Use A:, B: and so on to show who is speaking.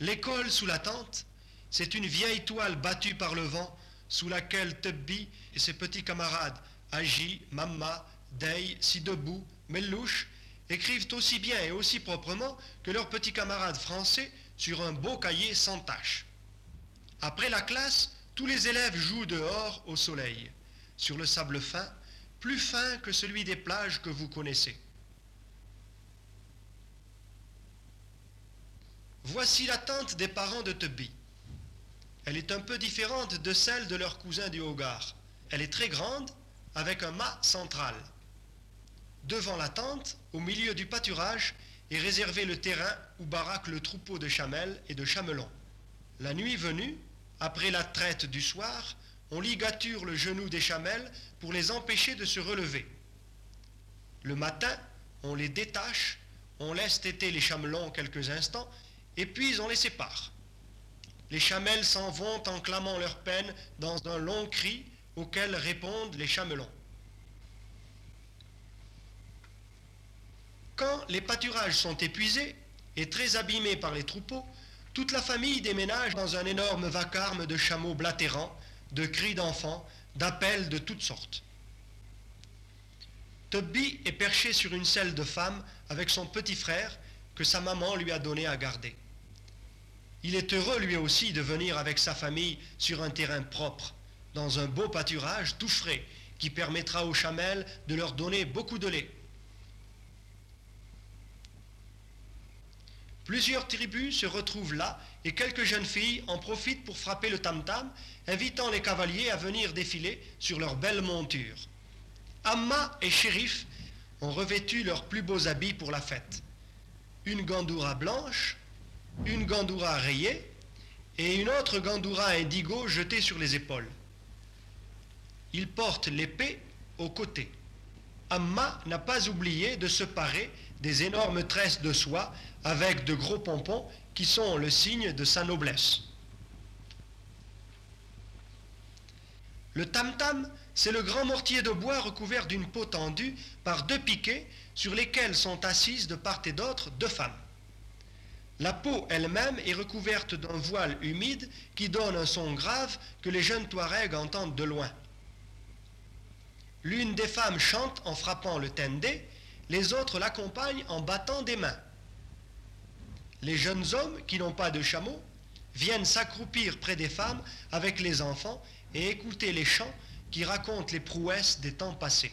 A: L'école sous la tente, c'est une vieille toile battue par le vent sous laquelle Tubby et ses petits camarades, Agi, Mamma, Day, Sidebou, Mellouche, écrivent aussi bien et aussi proprement que leurs petits camarades français sur un beau cahier sans tache. Après la classe, tous les élèves jouent dehors au soleil, sur le sable fin, plus fin que celui des plages que vous connaissez. Voici la tente des parents de Tubby. Elle est un peu différente de celle de leur cousin du Hogar. Elle est très grande, avec un mât central. Devant la tente, au milieu du pâturage, est réservé le terrain où baraque le troupeau de chamelles et de chamelons. La nuit venue, après la traite du soir, on ligature le genou des chamelles pour les empêcher de se relever. Le matin, on les détache, on laisse téter les chamelons quelques instants, et puis on les sépare. Les chamelles s'en vont en clamant leur peine dans un long cri auquel répondent les chamelons. Quand les pâturages sont épuisés et très abîmés par les troupeaux, toute la famille déménage dans un énorme vacarme de chameaux blatérants, de cris d'enfants, d'appels de toutes sortes. Tubby est perché sur une selle de femme avec son petit frère que sa maman lui a donné à garder. Il est heureux lui aussi de venir avec sa famille sur un terrain propre, dans un beau pâturage tout frais, qui permettra aux chamelles de leur donner beaucoup de lait. Plusieurs tribus se retrouvent là et quelques jeunes filles en profitent pour frapper le tam-tam, invitant les cavaliers à venir défiler sur leurs belles montures. Amma et Shérif ont revêtu leurs plus beaux habits pour la fête. Une gandoura blanche, une gandoura rayée et une autre gandoura indigo jetée sur les épaules. Ils portent l'épée au côté. Amma n'a pas oublié de se parer des énormes tresses de soie avec de gros pompons qui sont le signe de sa noblesse. Le tam-tam, c'est le grand mortier de bois recouvert d'une peau tendue par deux piquets sur lesquels sont assises de part et d'autre deux femmes. La peau elle-même est recouverte d'un voile humide qui donne un son grave que les jeunes Touaregs entendent de loin. L'une des femmes chante en frappant le tendé, les autres l'accompagnent en battant des mains. Les jeunes hommes qui n'ont pas de chameau viennent s'accroupir près des femmes avec les enfants et écouter les chants qui racontent les prouesses des temps passés.